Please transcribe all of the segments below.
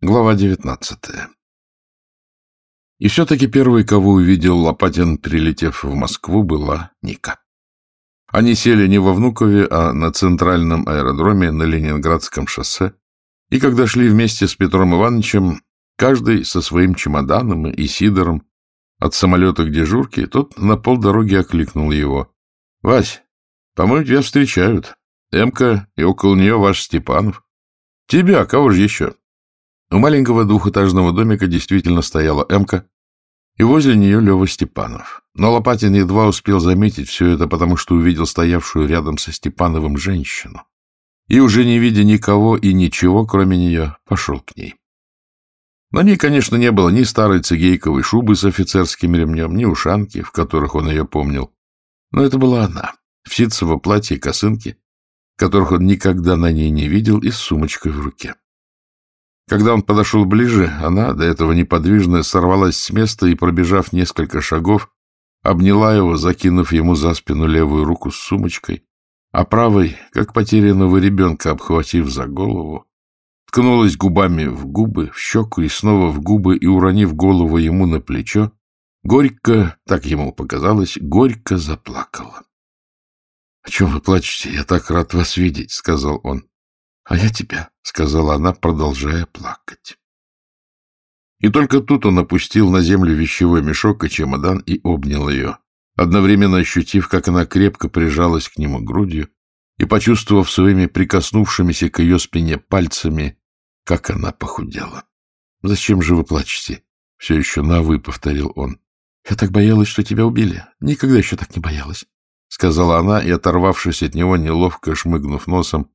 Глава девятнадцатая. И все-таки первой, кого увидел Лопатин, прилетев в Москву, была Ника. Они сели не во Внукове, а на центральном аэродроме на Ленинградском шоссе, и когда шли вместе с Петром Ивановичем, каждый со своим чемоданом и Сидором, от самолета к дежурке, тот на полдороги окликнул его. — Вась, по-моему, тебя встречают. Эмка и около нее ваш Степанов. — Тебя, кого же еще? У маленького двухэтажного домика действительно стояла Эмка, и возле нее Лева Степанов. Но Лопатин едва успел заметить все это, потому что увидел стоявшую рядом со Степановым женщину. И уже не видя никого и ничего, кроме нее, пошел к ней. На ней, конечно, не было ни старой цигейковой шубы с офицерским ремнем, ни ушанки, в которых он ее помнил. Но это была она, в ситцево платье и косынке, которых он никогда на ней не видел, и с сумочкой в руке. Когда он подошел ближе, она, до этого неподвижная, сорвалась с места и, пробежав несколько шагов, обняла его, закинув ему за спину левую руку с сумочкой, а правой, как потерянного ребенка, обхватив за голову, ткнулась губами в губы, в щеку и снова в губы и, уронив голову ему на плечо, горько, так ему показалось, горько заплакала. — О чем вы плачете? Я так рад вас видеть, — сказал он. — А я тебя, — сказала она, продолжая плакать. И только тут он опустил на землю вещевой мешок и чемодан и обнял ее, одновременно ощутив, как она крепко прижалась к нему грудью и почувствовав своими прикоснувшимися к ее спине пальцами, как она похудела. — Зачем же вы плачете? — все еще на «вы», — повторил он. — Я так боялась, что тебя убили. Никогда еще так не боялась, — сказала она, и, оторвавшись от него, неловко шмыгнув носом,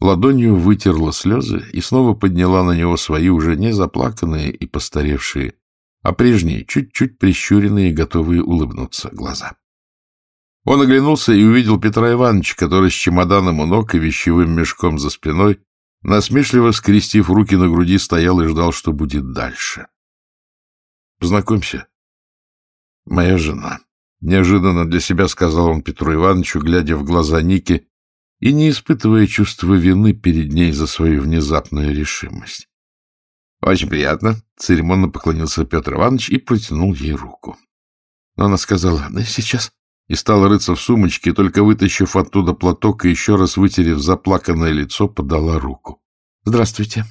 ладонью вытерла слезы и снова подняла на него свои уже не заплаканные и постаревшие, а прежние, чуть-чуть прищуренные, готовые улыбнуться глаза. Он оглянулся и увидел Петра Ивановича, который с чемоданом у ног и вещевым мешком за спиной, насмешливо скрестив руки на груди, стоял и ждал, что будет дальше. — Познакомься. — Моя жена. Неожиданно для себя сказал он Петру Ивановичу, глядя в глаза Ники, и не испытывая чувства вины перед ней за свою внезапную решимость. — Очень приятно, — церемонно поклонился Петр Иванович и протянул ей руку. Но она сказала, сейчас, и стала рыться в сумочке, только вытащив оттуда платок и еще раз вытерев заплаканное лицо, подала руку. — Здравствуйте.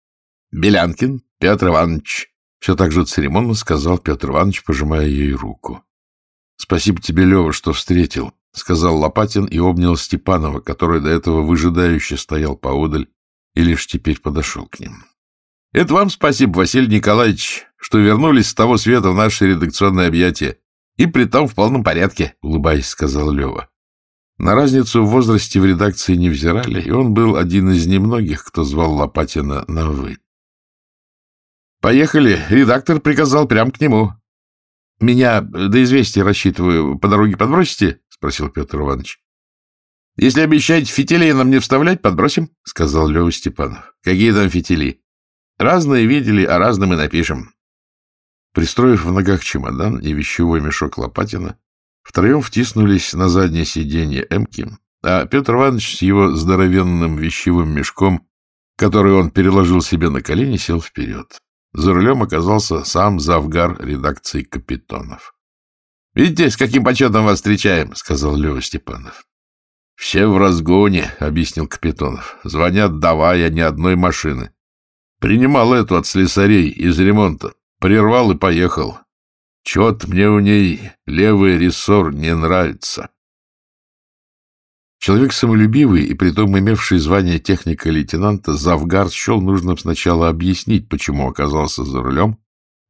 — Белянкин Петр Иванович, — все так же церемонно сказал Петр Иванович, пожимая ей руку. — Спасибо тебе, Лева, что встретил, — сказал Лопатин и обнял Степанова, который до этого выжидающе стоял поодаль и лишь теперь подошел к ним. — Это вам спасибо, Василий Николаевич, что вернулись с того света в наше редакционное объятие. И при том в полном порядке, — улыбаясь, сказал Лева. На разницу в возрасте в редакции не взирали, и он был один из немногих, кто звал Лопатина на «вы». «Поехали. Редактор приказал прямо к нему. Меня до известия рассчитываю. По дороге подбросите?» — спросил Петр Иванович. — Если обещаете фитилей нам не вставлять, подбросим, — сказал Лева Степанов. — Какие там фитили? Разные видели, а разным и напишем. Пристроив в ногах чемодан и вещевой мешок Лопатина, втроем втиснулись на заднее сиденье Эмки, а Петр Иванович с его здоровенным вещевым мешком, который он переложил себе на колени, сел вперед. За рулем оказался сам завгар редакции Капитонов. — Видите, с каким почетом вас встречаем, — сказал Лева Степанов. — Все в разгоне, — объяснил Капитонов. — Звонят, давая ни одной машины. Принимал эту от слесарей из ремонта. Прервал и поехал. Чего-то мне у ней левый рессор не нравится. Человек самолюбивый и притом имевший звание техника-лейтенанта, Завгард счел нужным сначала объяснить, почему оказался за рулем,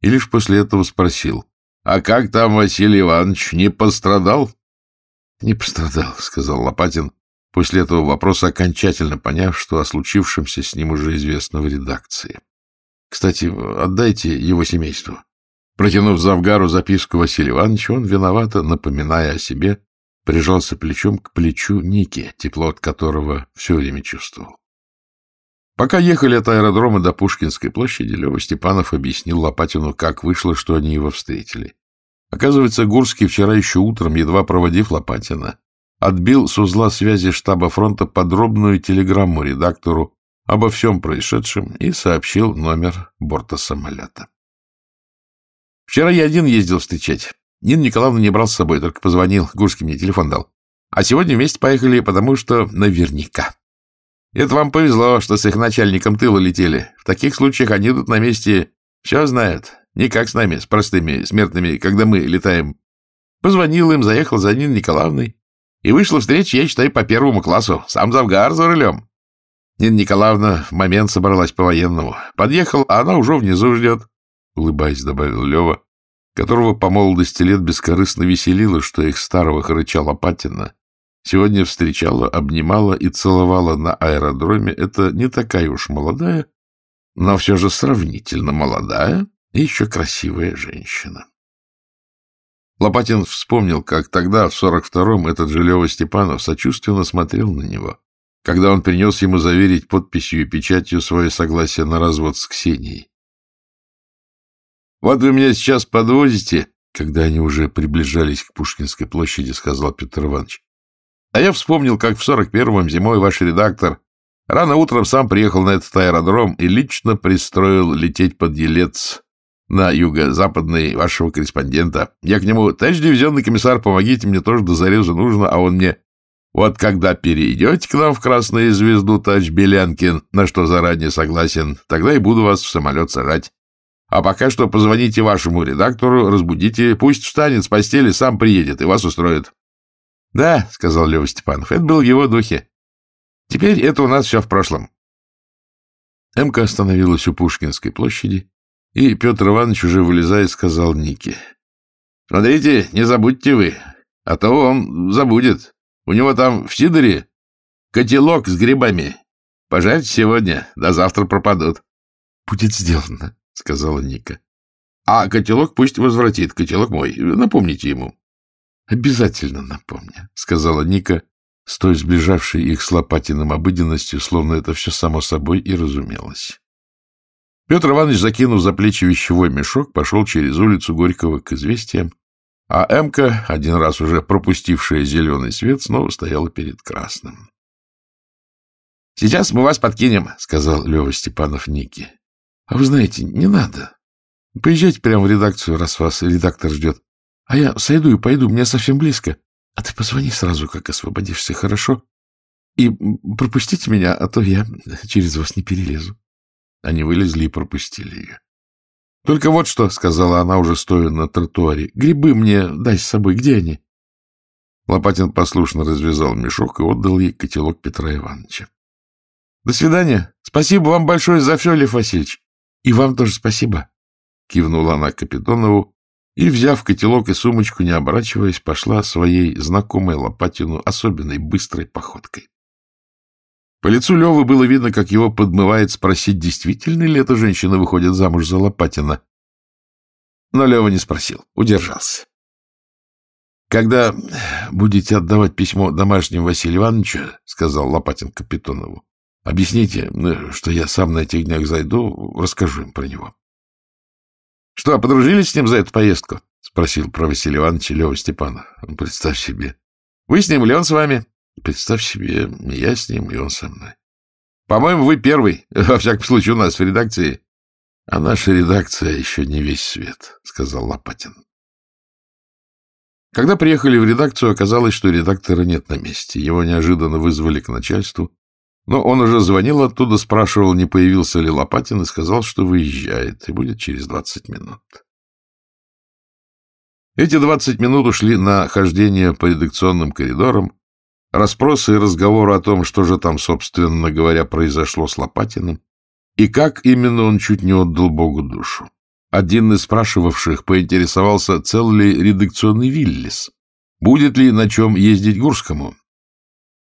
и лишь после этого спросил, — А как там Василий Иванович, не пострадал? — Не пострадал, — сказал Лопатин, после этого вопроса окончательно поняв, что о случившемся с ним уже известно в редакции. — Кстати, отдайте его семейству. Протянув Завгару записку Василия Ивановича, он, виновато, напоминая о себе, прижался плечом к плечу Ники, тепло от которого все время чувствовал. Пока ехали от аэродрома до Пушкинской площади, Лева Степанов объяснил Лопатину, как вышло, что они его встретили. Оказывается, Гурский вчера еще утром, едва проводив Лопатина, отбил с узла связи штаба фронта подробную телеграмму редактору обо всем происшедшем и сообщил номер борта самолета. Вчера я один ездил встречать. Нина Николаевна не брал с собой, только позвонил. Гурский мне телефон дал. А сегодня вместе поехали, потому что наверняка. Это вам повезло, что с их начальником тыла летели. В таких случаях они тут на месте все знают. Не как с нами, с простыми смертными, когда мы летаем. Позвонил им, заехал за Ниной Николаевной. И вышла встреча, я считаю, по первому классу. Сам Завгар за рулем. Нина Николаевна в момент собралась по-военному. Подъехал, а она уже внизу ждет. Улыбаясь, добавил Лева, которого по молодости лет бескорыстно веселило, что их старого хрыча Лопатина сегодня встречала, обнимала и целовала на аэродроме. Это не такая уж молодая, но все же сравнительно молодая и еще красивая женщина. Лопатин вспомнил, как тогда, в сорок втором, этот же Лева Степанов сочувственно смотрел на него, когда он принес ему заверить подписью и печатью свое согласие на развод с Ксенией. «Вот вы меня сейчас подвозите», когда они уже приближались к Пушкинской площади, сказал Петр Иванович. А я вспомнил, как в сорок первом зимой ваш редактор рано утром сам приехал на этот аэродром и лично пристроил лететь под Елец на юго-западный вашего корреспондента. Я к нему, товарищ дивизионный комиссар, помогите мне, тоже до зареза нужно, а он мне... Вот когда перейдете к нам в Красную Звезду, товарищ Белянкин, на что заранее согласен, тогда и буду вас в самолет сажать. А пока что позвоните вашему редактору, разбудите, пусть встанет с постели, сам приедет и вас устроит. — Да, — сказал Лева Степанов, — это был его духе. Теперь это у нас все в прошлом. Эмка остановилась у Пушкинской площади, и Петр Иванович, уже вылезая, сказал Нике. — Смотрите, не забудьте вы, а то он забудет. У него там в Сидоре котелок с грибами. Пожарьте сегодня, до завтра пропадут. — Будет сделано, — сказала Ника. — А котелок пусть возвратит, котелок мой. Напомните ему. — Обязательно напомню, — сказала Ника, с той сближавшей их с Лопатиным обыденностью, словно это все само собой и разумелось. Петр Иванович, закинув за плечи вещевой мешок, пошел через улицу Горького к известиям, а Эмка, один раз уже пропустившая зеленый свет, снова стояла перед красным. — Сейчас мы вас подкинем, — сказал Лева Степанов Нике. — А вы знаете, не надо. Поезжайте прямо в редакцию, раз вас редактор ждет. А я сойду и пойду, мне совсем близко. А ты позвони сразу, как освободишься, хорошо? И пропустите меня, а то я через вас не перелезу. Они вылезли и пропустили ее. — Только вот что, — сказала она, уже стоя на тротуаре, — грибы мне дай с собой, где они? Лопатин послушно развязал мешок и отдал ей котелок Петра Ивановича. — До свидания. Спасибо вам большое за все, Лев Васильевич. И вам тоже спасибо. Кивнула она Капитонову и, взяв котелок и сумочку, не оборачиваясь, пошла своей знакомой Лопатину особенной быстрой походкой. По лицу Левы было видно, как его подмывает спросить, действительно ли эта женщина выходит замуж за Лопатина. Но Лева не спросил, удержался. «Когда будете отдавать письмо домашнему Василию Ивановичу, — сказал Лопатин Капитонову, — объясните, что я сам на этих днях зайду, расскажу им про него». — Что, подружились с ним за эту поездку? — спросил про Василия Ивановича Лева Степанов. — Представь себе. — Вы с ним или он с вами? Представь себе, я с ним, и он со мной. По-моему, вы первый, во всяком случае, у нас в редакции. А наша редакция еще не весь свет, сказал Лопатин. Когда приехали в редакцию, оказалось, что редактора нет на месте. Его неожиданно вызвали к начальству. Но он уже звонил оттуда, спрашивал, не появился ли Лопатин, и сказал, что выезжает, и будет через двадцать минут. Эти двадцать минут ушли на хождение по редакционным коридорам, Расспросы и разговоры о том, что же там, собственно говоря, произошло с Лопатиным, и как именно он чуть не отдал Богу душу. Один из спрашивавших поинтересовался, цел ли редакционный Виллис, будет ли на чем ездить Гурскому.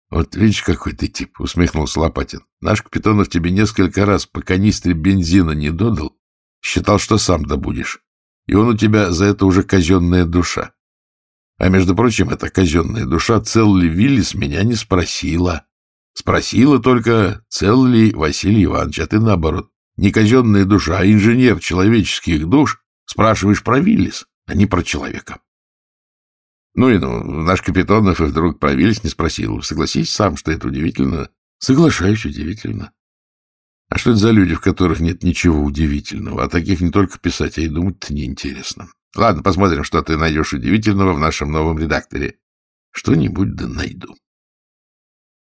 — Вот видишь, какой ты тип, — усмехнулся Лопатин. — Наш Капитонов тебе несколько раз по канистре бензина не додал, считал, что сам добудешь, и он у тебя за это уже казенная душа. А между прочим, эта казенная душа, цел ли Виллис, меня не спросила. Спросила только, цел ли Василий Иванович, а ты наоборот. Не казенная душа, а инженер человеческих душ. Спрашиваешь про Виллис, а не про человека. Ну и ну, наш Капитонов и вдруг про Виллис не спросил. Согласись сам, что это удивительно. Соглашаюсь, удивительно. А что это за люди, в которых нет ничего удивительного? А таких не только писать, а и думать-то неинтересно. Ладно, посмотрим, что ты найдешь удивительного в нашем новом редакторе. Что-нибудь да найду.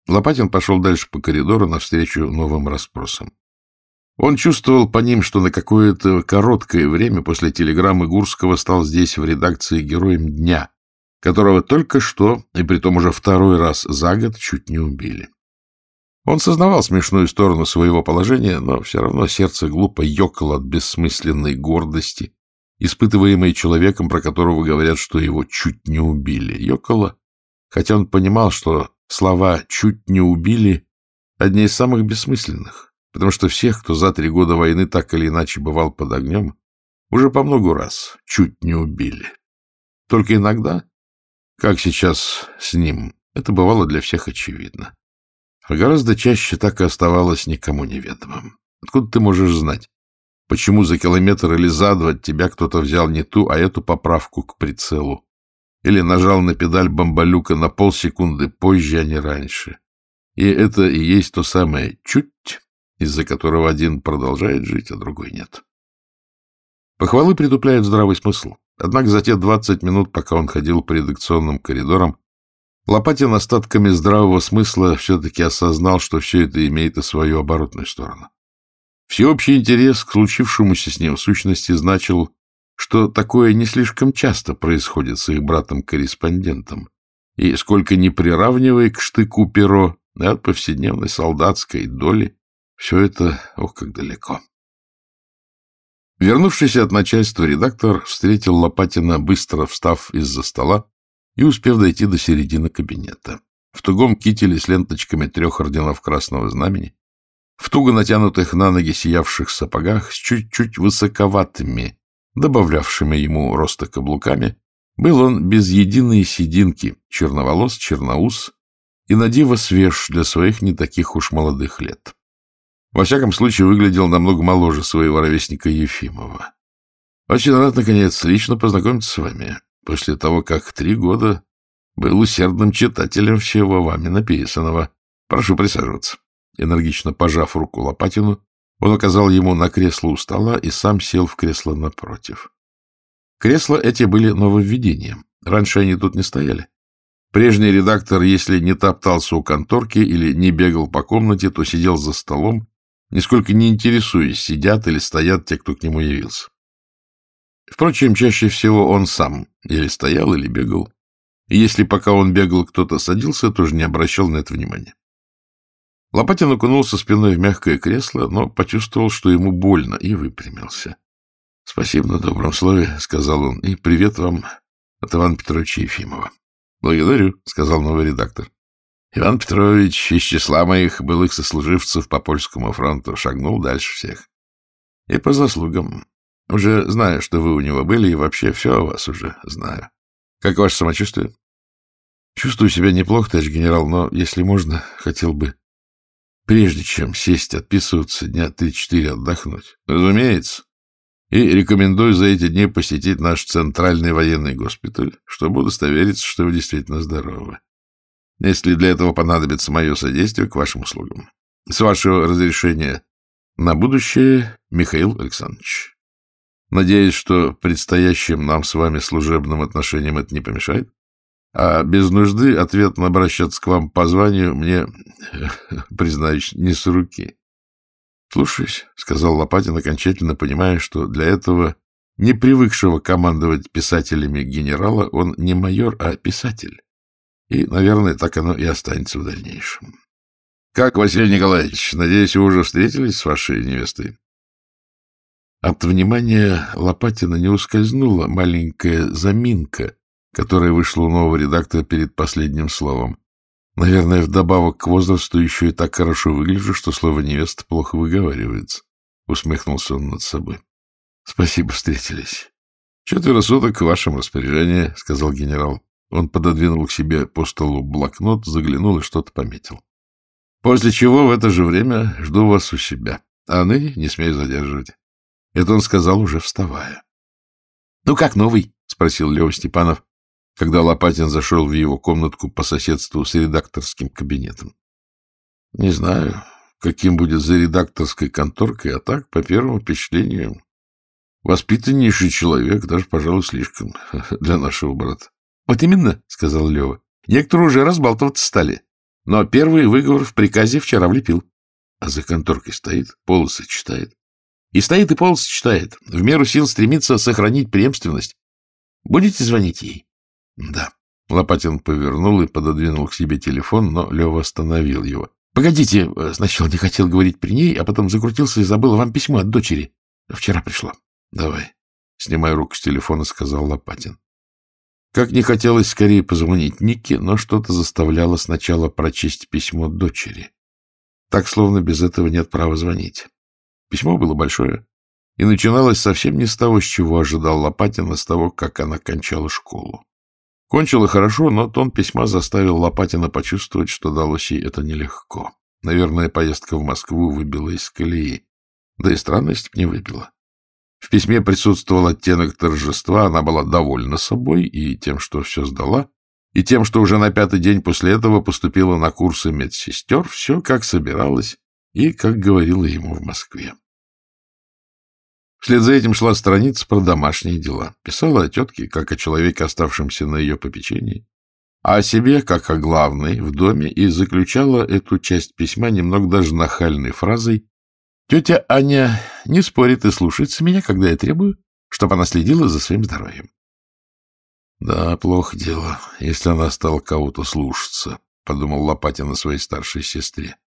Лопатин пошел дальше по коридору навстречу новым расспросам. Он чувствовал по ним, что на какое-то короткое время после телеграммы Гурского стал здесь в редакции героем дня, которого только что, и притом уже второй раз за год, чуть не убили. Он сознавал смешную сторону своего положения, но все равно сердце глупо ёкало от бессмысленной гордости, испытываемой человеком, про которого говорят, что его чуть не убили. Ёкало, хотя он понимал, что слова «чуть не убили» — одни из самых бессмысленных потому что всех, кто за три года войны так или иначе бывал под огнем, уже по много раз чуть не убили. Только иногда, как сейчас с ним, это бывало для всех очевидно. А гораздо чаще так и оставалось никому неведомым. Откуда ты можешь знать, почему за километр или за два тебя кто-то взял не ту, а эту поправку к прицелу? Или нажал на педаль бомбалюка на полсекунды позже, а не раньше? И это и есть то самое «чуть», из-за которого один продолжает жить, а другой нет. Похвалы притупляют здравый смысл. Однако за те двадцать минут, пока он ходил по редакционным коридорам, Лопатин остатками здравого смысла все-таки осознал, что все это имеет и свою оборотную сторону. Всеобщий интерес к случившемуся с ним в сущности значил, что такое не слишком часто происходит с их братом-корреспондентом, и сколько ни приравнивая к штыку перо от повседневной солдатской доли, все это, ох, как далеко. Вернувшийся от начальства редактор встретил Лопатина, быстро встав из-за стола и успев дойти до середины кабинета. В тугом кителе с ленточками трех орденов Красного Знамени, в туго натянутых на ноги сиявших сапогах с чуть-чуть высоковатыми, добавлявшими ему роста каблуками, был он без единой сединки, черноволос, черноус и надиво свеж для своих не таких уж молодых лет. Во всяком случае, выглядел намного моложе своего ровесника Ефимова. Очень рад, наконец, лично познакомиться с вами, после того, как три года был усердным читателем всего вами написанного. Прошу присаживаться. Энергично пожав руку Лопатину, он указал ему на кресло у стола и сам сел в кресло напротив. Кресла эти были нововведением. Раньше они тут не стояли. Прежний редактор, если не топтался у конторки или не бегал по комнате, то сидел за столом нисколько не интересуясь, сидят или стоят те, кто к нему явился. Впрочем, чаще всего он сам или стоял, или бегал. И если пока он бегал, кто-то садился, тоже не обращал на это внимания. Лопатин окунулся спиной в мягкое кресло, но почувствовал, что ему больно, и выпрямился. — Спасибо на добром слове, — сказал он, — и привет вам от Ивана Петровича Ефимова. — Благодарю, — сказал новый редактор. Иван Петрович из числа моих былых сослуживцев по польскому фронту шагнул дальше всех. И по заслугам. Уже знаю, что вы у него были, и вообще все о вас уже знаю. Как ваше самочувствие? Чувствую себя неплохо, товарищ генерал, но, если можно, хотел бы, прежде чем сесть отписываться, дня три-четыре отдохнуть. Разумеется. И рекомендую за эти дни посетить наш центральный военный госпиталь, чтобы удостовериться, что вы действительно здоровы если для этого понадобится мое содействие к вашим услугам. С вашего разрешения на будущее, Михаил Александрович. Надеюсь, что предстоящим нам с вами служебным отношениям это не помешает. А без нужды ответно обращаться к вам по званию мне, признаюсь, не с руки. — Слушаюсь, — сказал Лопатин, окончательно понимая, что для этого не привыкшего командовать писателями генерала он не майор, а писатель. И, наверное, так оно и останется в дальнейшем. — Как, Василий Николаевич, надеюсь, вы уже встретились с вашей невестой? От внимания Лопатина не ускользнула маленькая заминка, которая вышла у нового редактора перед последним словом. Наверное, вдобавок к возрасту еще и так хорошо выгляжу, что слово «невеста» плохо выговаривается. Усмехнулся он над собой. — Спасибо, встретились. — Четверо суток в вашем распоряжении, — сказал генерал. Он пододвинул к себе по столу блокнот, заглянул и что-то пометил. После чего в это же время жду вас у себя. А ныне не смею задерживать. Это он сказал, уже вставая. — Ну как новый? — спросил Лева Степанов, когда Лопатин зашел в его комнатку по соседству с редакторским кабинетом. — Не знаю. каким будет за редакторской конторкой, а так, по первому впечатлению, воспитаннейший человек, даже, пожалуй, слишком для нашего брата. — Вот именно, — сказал Лева. — Некоторые уже разбалтываться стали. Но первый выговор в приказе вчера влепил. А за конторкой стоит, полосы читает. И стоит, и полосы читает. В меру сил стремится сохранить преемственность. Будете звонить ей? — Да. Лопатин повернул и пододвинул к себе телефон, но Лева остановил его. — Погодите, сначала не хотел говорить при ней, а потом закрутился и забыл вам письмо от дочери. Вчера пришло. — Давай. Снимая руку с телефона, сказал Лопатин. Как не хотелось скорее позвонить Нике, но что-то заставляло сначала прочесть письмо дочери. Так, словно без этого нет права звонить. Письмо было большое, и начиналось совсем не с того, с чего ожидал Лопатин, а с того, как она кончала школу. Кончила хорошо, но тон письма заставил Лопатина почувствовать, что далось ей это нелегко. Наверное, поездка в Москву выбила из колеи. Да и странность не выбила. В письме присутствовал оттенок торжества, она была довольна собой и тем, что все сдала, и тем, что уже на пятый день после этого поступила на курсы медсестер, все как собиралась и как говорила ему в Москве. Вслед за этим шла страница про домашние дела. Писала о тетке, как о человеке, оставшемся на ее попечении, а о себе, как о главной в доме, и заключала эту часть письма немного даже нахальной фразой Тетя Аня не спорит и слушается меня, когда я требую, чтобы она следила за своим здоровьем. Да, плохо дело, если она стала кого-то слушаться, — подумал Лопатин о своей старшей сестре.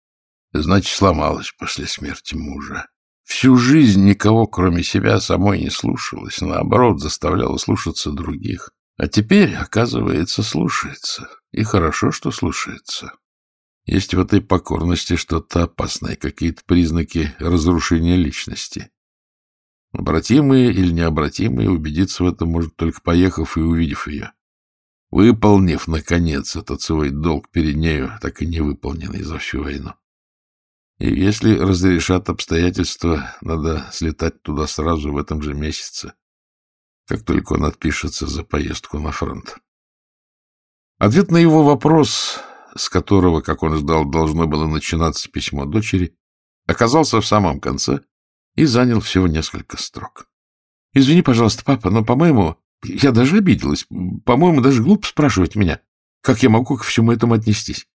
Значит, сломалась после смерти мужа. Всю жизнь никого, кроме себя, самой не слушалась, наоборот, заставляла слушаться других. А теперь, оказывается, слушается. И хорошо, что слушается. Есть в этой покорности что-то опасное, какие-то признаки разрушения личности. Обратимые или необратимые, убедиться в этом может только поехав и увидев ее. Выполнив, наконец, этот свой долг перед нею, так и не выполненный за всю войну. И если разрешат обстоятельства, надо слетать туда сразу в этом же месяце, как только он отпишется за поездку на фронт. Ответ на его вопрос с которого, как он ждал, должно было начинаться письмо дочери, оказался в самом конце и занял всего несколько строк. — Извини, пожалуйста, папа, но, по-моему, я даже обиделась. По-моему, даже глупо спрашивать меня, как я могу ко всему этому отнестись.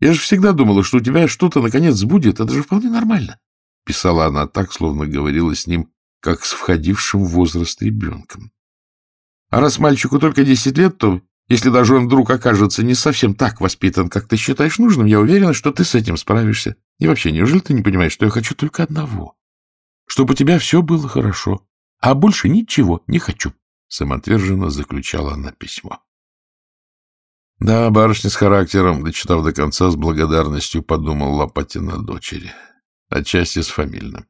Я же всегда думала, что у тебя что-то наконец будет. Это же вполне нормально. Писала она так, словно говорила с ним, как с входившим в возраст ребенком. А раз мальчику только десять лет, то если даже он вдруг окажется не совсем так воспитан, как ты считаешь нужным, я уверена, что ты с этим справишься. И вообще, неужели ты не понимаешь, что я хочу только одного? Чтобы у тебя все было хорошо, а больше ничего не хочу. Самоотверженно заключала она письмо. Да, барышня с характером, дочитав до конца, с благодарностью подумал Лопатина дочери. Отчасти с фамильным.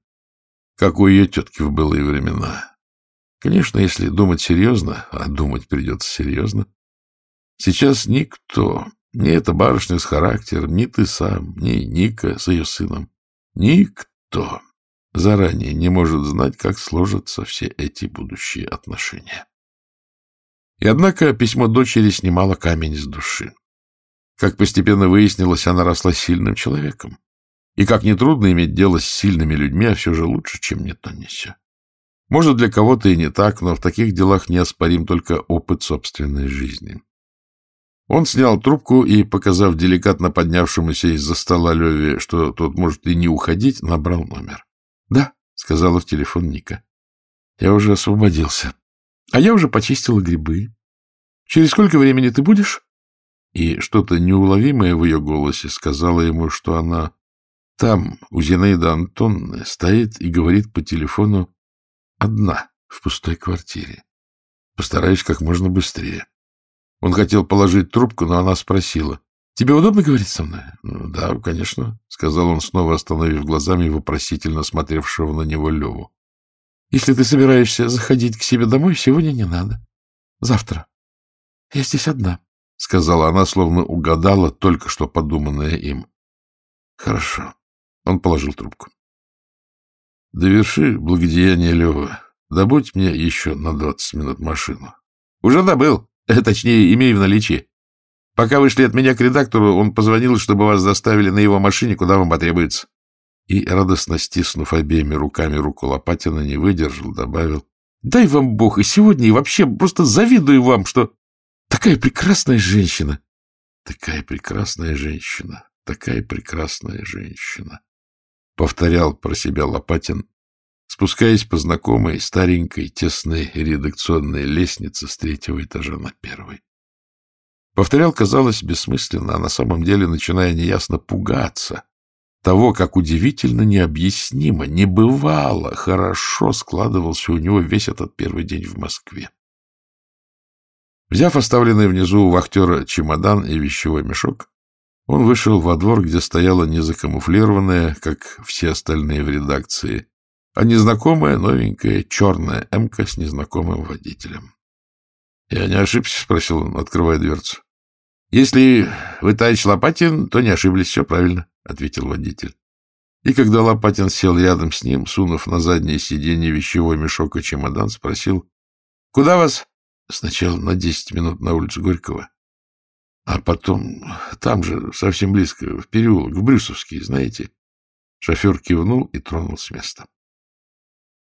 Как у ее тетки в былые времена. Конечно, если думать серьезно, а думать придется серьезно, Сейчас никто, ни эта барышня с характером, ни ты сам, ни Ника с ее сыном, никто заранее не может знать, как сложатся все эти будущие отношения. И однако письмо дочери снимало камень с души. Как постепенно выяснилось, она росла сильным человеком. И как нетрудно иметь дело с сильными людьми, а все же лучше, чем не то не все. Может, для кого-то и не так, но в таких делах неоспорим только опыт собственной жизни. Он снял трубку и, показав деликатно поднявшемуся из-за стола Леве, что тот может и не уходить, набрал номер. — Да, — сказала в телефон Ника. — Я уже освободился. А я уже почистила грибы. Через сколько времени ты будешь? И что-то неуловимое в ее голосе сказала ему, что она там, у Зинаиды Антонны, стоит и говорит по телефону одна в пустой квартире. Постараюсь как можно быстрее. Он хотел положить трубку, но она спросила. — Тебе удобно говорить со мной? Ну, — Да, конечно, — сказал он, снова остановив глазами вопросительно смотревшего на него Леву. — Если ты собираешься заходить к себе домой, сегодня не надо. Завтра. Я здесь одна, — сказала она, словно угадала только что подуманное им. — Хорошо. Он положил трубку. — Доверши благодеяние Лева. Добудь мне еще на двадцать минут машину. — Уже добыл, Точнее, имею в наличии. Пока вышли от меня к редактору, он позвонил, чтобы вас доставили на его машине, куда вам потребуется. И, радостно стиснув обеими руками руку Лопатина, не выдержал, добавил. — Дай вам Бог, и сегодня, и вообще просто завидую вам, что такая прекрасная женщина. — Такая прекрасная женщина, такая прекрасная женщина. Повторял про себя Лопатин, спускаясь по знакомой старенькой тесной редакционной лестнице с третьего этажа на первый. Повторял, казалось, бессмысленно, а на самом деле начиная неясно пугаться того, как удивительно необъяснимо, небывало, хорошо складывался у него весь этот первый день в Москве. Взяв оставленный внизу у вахтера чемодан и вещевой мешок, он вышел во двор, где стояла незакамуфлированная, как все остальные в редакции, а незнакомая новенькая черная «Эмка» с незнакомым водителем. — Я не ошибся? — спросил он, открывая дверцу. — Если вы товарищ Лопатин, то не ошиблись, все правильно, — ответил водитель. И когда Лопатин сел рядом с ним, сунув на заднее сиденье вещевой мешок и чемодан, спросил, — Куда вас? — Сначала на десять минут на улицу Горького. А потом там же, совсем близко, в переулок, в Брюсовский, знаете. Шофер кивнул и тронул с места.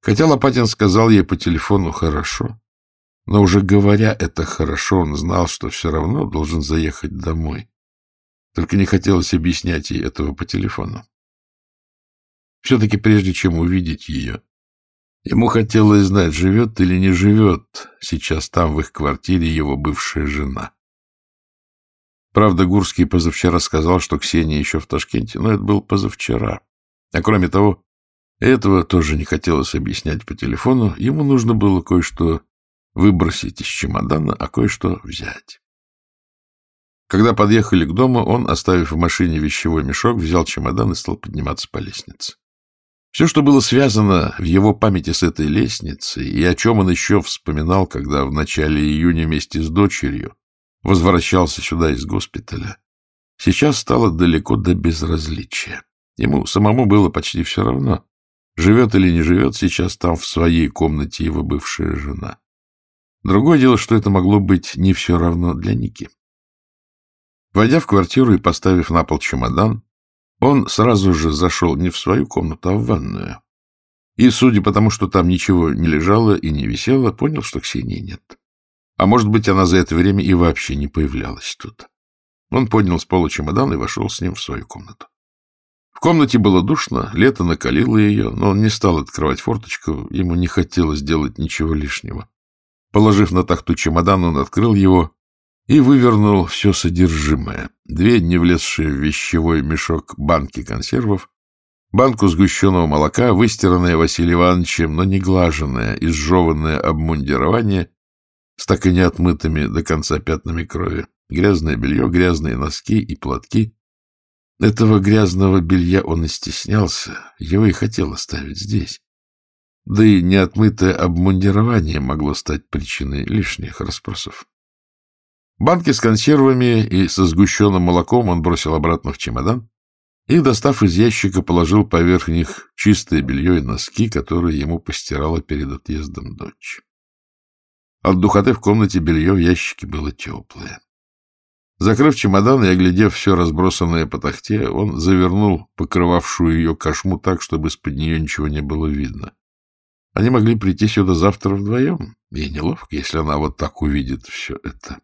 Хотя Лопатин сказал ей по телефону «хорошо», но уже говоря это хорошо, он знал, что все равно должен заехать домой. Только не хотелось объяснять ей этого по телефону. Все-таки прежде чем увидеть ее, ему хотелось знать, живет или не живет сейчас там, в их квартире, его бывшая жена. Правда, Гурский позавчера сказал, что Ксения еще в Ташкенте, но это был позавчера. А кроме того, этого тоже не хотелось объяснять по телефону, ему нужно было кое-что выбросить из чемодана, а кое-что взять. Когда подъехали к дому, он, оставив в машине вещевой мешок, взял чемодан и стал подниматься по лестнице. Все, что было связано в его памяти с этой лестницей, и о чем он еще вспоминал, когда в начале июня вместе с дочерью возвращался сюда из госпиталя, сейчас стало далеко до безразличия. Ему самому было почти все равно, живет или не живет сейчас там в своей комнате его бывшая жена. Другое дело, что это могло быть не все равно для Ники. Войдя в квартиру и поставив на пол чемодан, он сразу же зашел не в свою комнату, а в ванную. И, судя по тому, что там ничего не лежало и не висело, понял, что Ксении нет. А может быть, она за это время и вообще не появлялась тут. Он поднял с пола чемодан и вошел с ним в свою комнату. В комнате было душно, лето накалило ее, но он не стал открывать форточку, ему не хотелось делать ничего лишнего. Положив на тахту чемодан, он открыл его и вывернул все содержимое. Две не влезшие в вещевой мешок банки консервов, банку сгущенного молока, выстиранное Василием Ивановичем, но не глаженное, изжеванное обмундирование с так и не отмытыми до конца пятнами крови, грязное белье, грязные носки и платки. Этого грязного белья он и стеснялся, его и хотел оставить здесь. Да и неотмытое обмундирование могло стать причиной лишних расспросов. Банки с консервами и со сгущенным молоком он бросил обратно в чемодан и, достав из ящика, положил поверх них чистое белье и носки, которые ему постирала перед отъездом дочь. От духоты в комнате белье в ящике было теплое. Закрыв чемодан и оглядев все разбросанное по тахте, он завернул покрывавшую ее кошму так, чтобы из-под нее ничего не было видно. Они могли прийти сюда завтра вдвоем, и неловко, если она вот так увидит все это.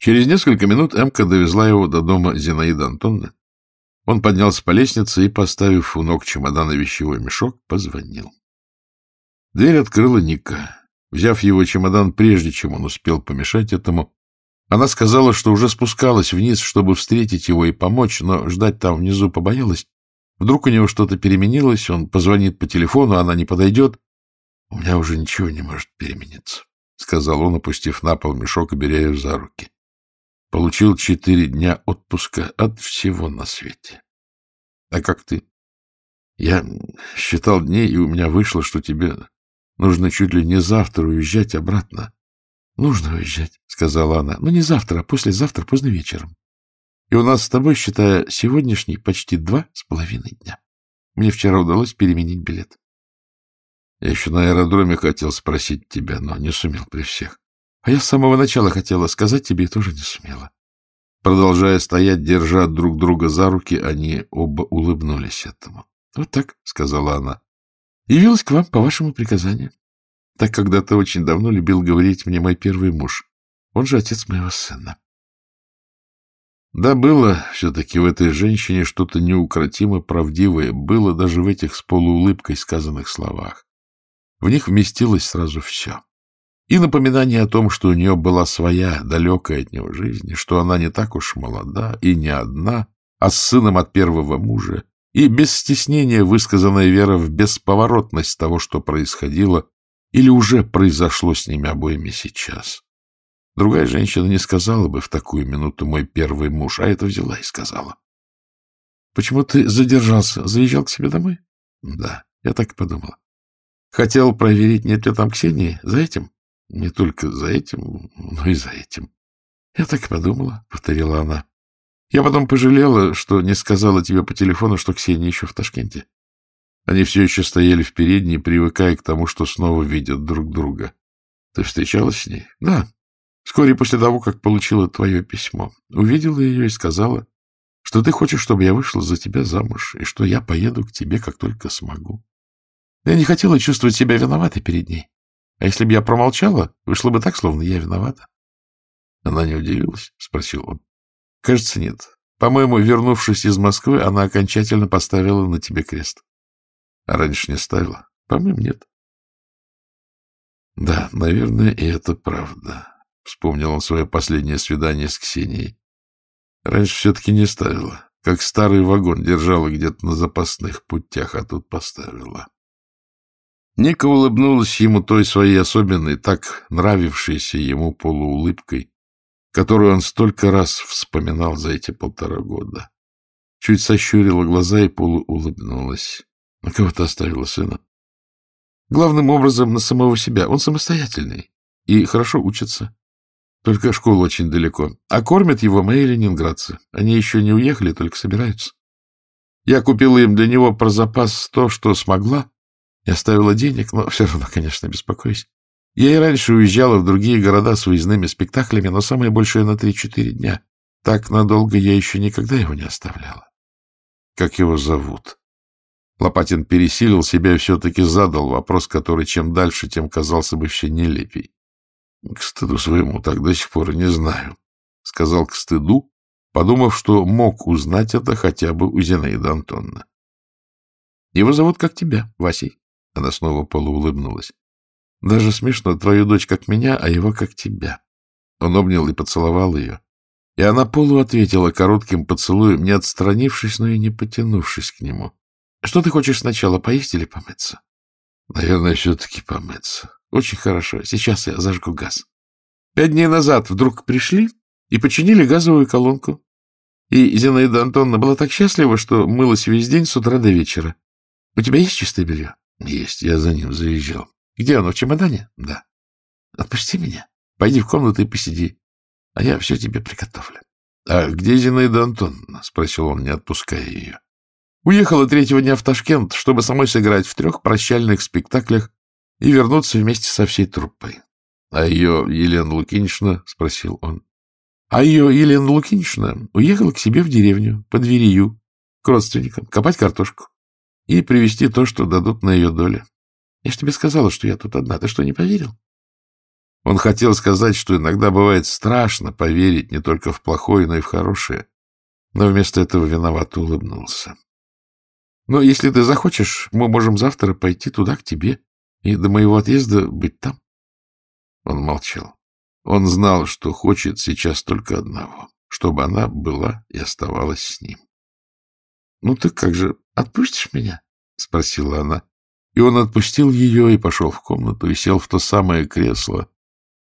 Через несколько минут Эмка довезла его до дома Зинаиды Антонны. Он поднялся по лестнице и, поставив у ног чемодан и вещевой мешок, позвонил. Дверь открыла Ника. Взяв его чемодан, прежде чем он успел помешать этому, она сказала, что уже спускалась вниз, чтобы встретить его и помочь, но ждать там внизу побоялась Вдруг у него что-то переменилось, он позвонит по телефону, она не подойдет. — У меня уже ничего не может перемениться, — сказал он, опустив на пол мешок и беря ее за руки. Получил четыре дня отпуска от всего на свете. — А как ты? — Я считал дней, и у меня вышло, что тебе нужно чуть ли не завтра уезжать обратно. — Нужно уезжать, — сказала она. — Но не завтра, а послезавтра, поздно вечером. И у нас с тобой, считая сегодняшний, почти два с половиной дня. Мне вчера удалось переменить билет. Я еще на аэродроме хотел спросить тебя, но не сумел при всех. А я с самого начала хотела сказать тебе и тоже не сумела. Продолжая стоять, держа друг друга за руки, они оба улыбнулись этому. — Вот так, — сказала она. — Явилась к вам по вашему приказанию. Так когда-то очень давно любил говорить мне мой первый муж. Он же отец моего сына. Да, было все-таки в этой женщине что-то неукротимо правдивое, было даже в этих с полуулыбкой сказанных словах. В них вместилось сразу все. И напоминание о том, что у нее была своя, далекая от него жизнь, что она не так уж молода и не одна, а с сыном от первого мужа, и без стеснения высказанная вера в бесповоротность того, что происходило или уже произошло с ними обоими сейчас. Другая женщина не сказала бы в такую минуту «мой первый муж», а это взяла и сказала. — Почему ты задержался? Заезжал к себе домой? — Да, я так и подумала. — Хотел проверить, нет ли там Ксении? За этим? Не только за этим, но и за этим. — Я так и подумала, — повторила она. — Я потом пожалела, что не сказала тебе по телефону, что Ксения еще в Ташкенте. Они все еще стояли в передней, привыкая к тому, что снова видят друг друга. — Ты встречалась с ней? — Да. Вскоре после того, как получила твое письмо. Увидела ее и сказала, что ты хочешь, чтобы я вышла за тебя замуж, и что я поеду к тебе, как только смогу. Я не хотела чувствовать себя виноватой перед ней. А если бы я промолчала, вышло бы так, словно я виновата. Она не удивилась? — спросил он. — Кажется, нет. По-моему, вернувшись из Москвы, она окончательно поставила на тебе крест. А раньше не ставила? По-моему, нет. Да, наверное, и это правда. Вспомнил он свое последнее свидание с Ксенией. Раньше все-таки не ставила. Как старый вагон держала где-то на запасных путях, а тут поставила. Ника улыбнулась ему той своей особенной, так нравившейся ему полуулыбкой, которую он столько раз вспоминал за эти полтора года. Чуть сощурила глаза и полуулыбнулась. На кого то оставила сына? Главным образом на самого себя. Он самостоятельный и хорошо учится. Только школа очень далеко. А кормят его мои ленинградцы. Они еще не уехали, только собираются. Я купила им для него про запас то, что смогла, я оставила денег, но все равно, конечно, беспокоюсь. Я и раньше уезжала в другие города с выездными спектаклями, но самое большее на 3-4 дня. Так надолго я еще никогда его не оставляла. Как его зовут? Лопатин пересилил себя и все-таки задал вопрос, который чем дальше, тем казался бы все нелепей. — К стыду своему так до сих пор не знаю, — сказал к стыду, подумав, что мог узнать это хотя бы у Зинаиды Антонна. — Его зовут как тебя, Васей. Она снова полуулыбнулась. — Даже смешно, твою дочь как меня, а его как тебя. Он обнял и поцеловал ее. И она полу ответила коротким поцелуем, не отстранившись, но и не потянувшись к нему. — Что ты хочешь сначала, поесть или помыться? — Наверное, все-таки помыться. — Очень хорошо. Сейчас я зажгу газ. Пять дней назад вдруг пришли и починили газовую колонку. И Зинаида Антоновна была так счастлива, что мылась весь день с утра до вечера. У тебя есть чистое белье? Есть, я за ним заезжал. Где оно, в чемодане? Да. Отпусти меня. Пойди в комнату и посиди, а я все тебе приготовлю. — А где Зинаида Антоновна? — спросил он, не отпуская ее. Уехала третьего дня в Ташкент, чтобы самой сыграть в трех прощальных спектаклях и вернуться вместе со всей труппой. — А ее Елена Лукинична? — спросил он. — А ее Елена Лукинична уехала к себе в деревню, под Верию, к родственникам, копать картошку и привезти то, что дадут на ее долю. Я ж тебе сказала, что я тут одна. Ты что, не поверил? Он хотел сказать, что иногда бывает страшно поверить не только в плохое, но и в хорошее, но вместо этого виновато улыбнулся. Но если ты захочешь, мы можем завтра пойти туда, к тебе, и до моего отъезда быть там. Он молчал. Он знал, что хочет сейчас только одного, чтобы она была и оставалась с ним. — Ну ты как же, отпустишь меня? — спросила она. И он отпустил ее и пошел в комнату и сел в то самое кресло,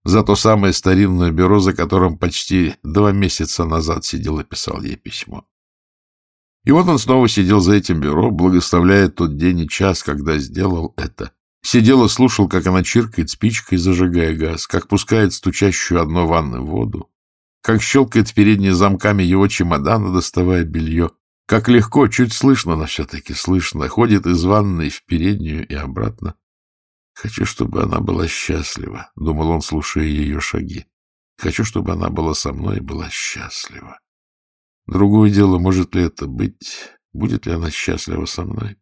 за то самое старинное бюро, за которым почти два месяца назад сидел и писал ей письмо. И вот он снова сидел за этим бюро, благословляя тот день и час, когда сделал это. Сидел и слушал, как она чиркает спичкой, зажигая газ, как пускает стучащую одно ванны воду, как щелкает передними замками его чемодана, доставая белье, как легко, чуть слышно, но все-таки слышно, ходит из ванной в переднюю и обратно. Хочу, чтобы она была счастлива, — думал он, слушая ее шаги. Хочу, чтобы она была со мной и была счастлива. Другое дело, может ли это быть, будет ли она счастлива со мной.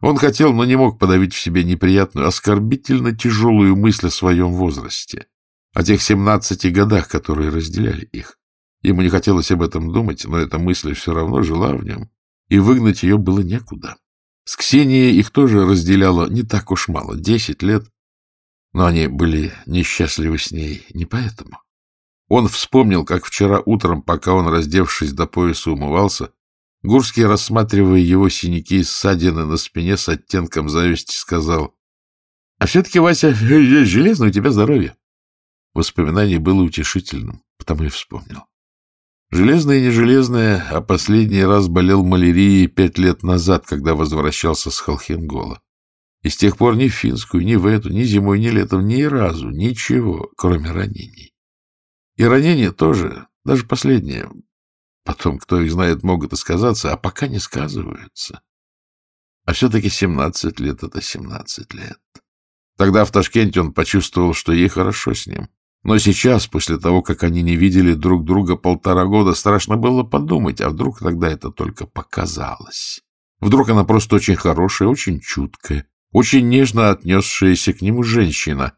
Он хотел, но не мог подавить в себе неприятную, оскорбительно тяжелую мысль о своем возрасте, о тех семнадцати годах, которые разделяли их. Ему не хотелось об этом думать, но эта мысль все равно жила в нем, и выгнать ее было некуда. С Ксенией их тоже разделяло не так уж мало, десять лет, но они были несчастливы с ней не поэтому. Он вспомнил, как вчера утром, пока он, раздевшись до пояса, умывался, Гурский, рассматривая его синяки и ссадины на спине с оттенком зависти, сказал, — А все-таки, Вася, железное у тебя здоровье. Воспоминание было утешительным, потому и вспомнил. Железное и не железное, а последний раз болел малярией пять лет назад, когда возвращался с Халхенгола. И с тех пор ни в финскую, ни в эту, ни зимой, ни летом, ни разу ничего, кроме ранений. И ранения тоже, даже последние. Потом, кто их знает, могут и сказаться, а пока не сказываются. А все-таки семнадцать лет — это семнадцать лет. Тогда в Ташкенте он почувствовал, что ей хорошо с ним. Но сейчас, после того, как они не видели друг друга полтора года, страшно было подумать, а вдруг тогда это только показалось. Вдруг она просто очень хорошая, очень чуткая, очень нежно отнесшаяся к нему женщина,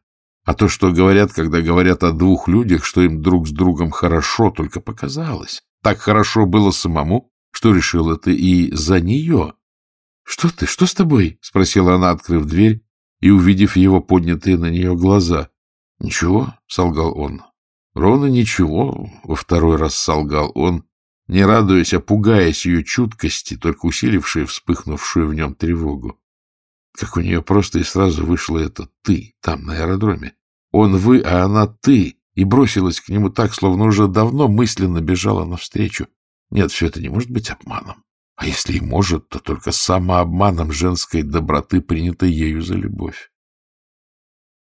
а то, что говорят, когда говорят о двух людях, что им друг с другом хорошо, только показалось. Так хорошо было самому, что решил это и за нее. — Что ты? Что с тобой? — спросила она, открыв дверь и увидев его поднятые на нее глаза. — Ничего, — солгал он. — Ровно ничего, — во второй раз солгал он, не радуясь, а пугаясь ее чуткости, только усилившей вспыхнувшую в нем тревогу. Как у нее просто и сразу вышло это «ты» там, на аэродроме. Он «вы», а она «ты», и бросилась к нему так, словно уже давно мысленно бежала навстречу. Нет, все это не может быть обманом. А если и может, то только самообманом женской доброты, принятой ею за любовь.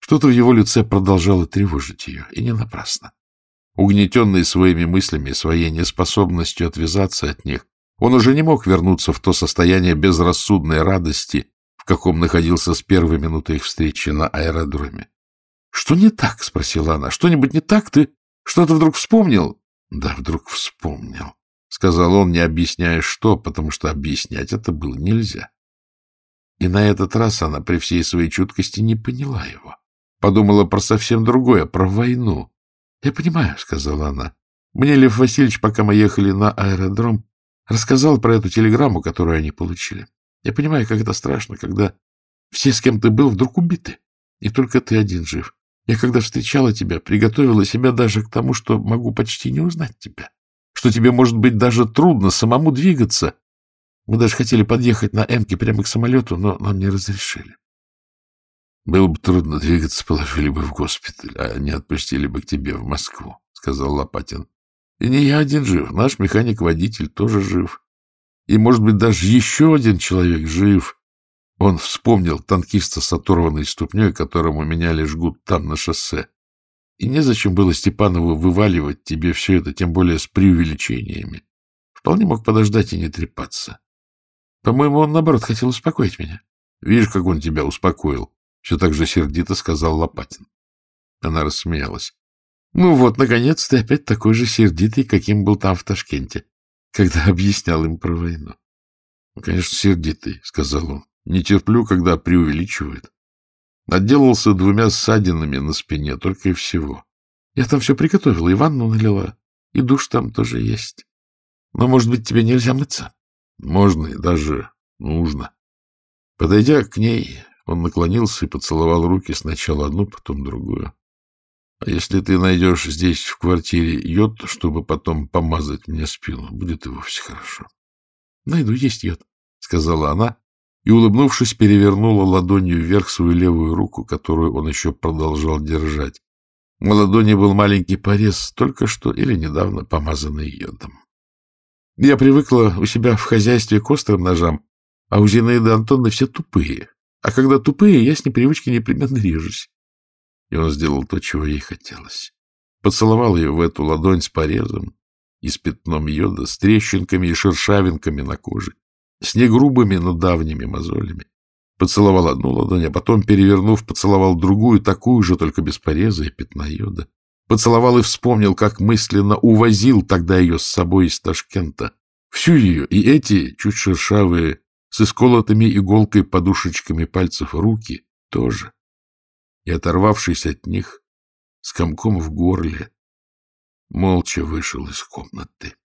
Что-то в его лице продолжало тревожить ее, и не напрасно. Угнетенный своими мыслями, своей неспособностью отвязаться от них, он уже не мог вернуться в то состояние безрассудной радости, в каком находился с первой минуты их встречи на аэродроме. Что не так? — спросила она. — Что-нибудь не так? Ты что-то вдруг вспомнил? — Да, вдруг вспомнил, — сказал он, не объясняя что, потому что объяснять это было нельзя. И на этот раз она при всей своей чуткости не поняла его. Подумала про совсем другое, про войну. — Я понимаю, — сказала она. Мне Лев Васильевич, пока мы ехали на аэродром, рассказал про эту телеграмму, которую они получили. Я понимаю, как это страшно, когда все, с кем ты был, вдруг убиты, и только ты один жив. Я, когда встречала тебя, приготовила себя даже к тому, что могу почти не узнать тебя, что тебе, может быть, даже трудно самому двигаться. Мы даже хотели подъехать на Эмке прямо к самолету, но нам не разрешили. Было бы трудно двигаться, положили бы в госпиталь, а не отпустили бы к тебе в Москву, — сказал Лопатин. И не я один жив, наш механик-водитель тоже жив. И, может быть, даже еще один человек жив. Он вспомнил танкиста с оторванной ступней, которому меняли жгут там, на шоссе. И незачем было Степанову вываливать тебе все это, тем более с преувеличениями. Вполне мог подождать и не трепаться. По-моему, он, наоборот, хотел успокоить меня. Видишь, как он тебя успокоил? Все так же сердито сказал Лопатин. Она рассмеялась. Ну вот, наконец, ты опять такой же сердитый, каким был там в Ташкенте, когда объяснял им про войну. — Конечно, сердитый, — сказал он. Не терплю, когда преувеличивают. Отделался двумя ссадинами на спине, только и всего. Я там все приготовила, и ванну налила, и душ там тоже есть. Но, может быть, тебе нельзя мыться? Можно и даже нужно. Подойдя к ней, он наклонился и поцеловал руки сначала одну, потом другую. А если ты найдешь здесь в квартире йод, чтобы потом помазать мне спину, будет и вовсе хорошо. — Найду, есть йод, — сказала она, и, улыбнувшись, перевернула ладонью вверх свою левую руку, которую он еще продолжал держать. На ладони был маленький порез, только что или недавно помазанный йодом. Я привыкла у себя в хозяйстве к острым ножам, а у Зинаиды Антоновны все тупые. А когда тупые, я с непривычки непременно режусь. И он сделал то, чего ей хотелось. Поцеловал ее в эту ладонь с порезом и с пятном йода, с трещинками и шершавинками на коже с негрубыми, но давними мозолями. Поцеловал одну ладонь, а потом, перевернув, поцеловал другую, такую же, только без пореза и пятна йода. поцеловал и вспомнил, как мысленно увозил тогда ее с собой из Ташкента. Всю ее, и эти, чуть шершавые, с исколотыми иголкой подушечками пальцев руки тоже. И, оторвавшись от них, с комком в горле, молча вышел из комнаты.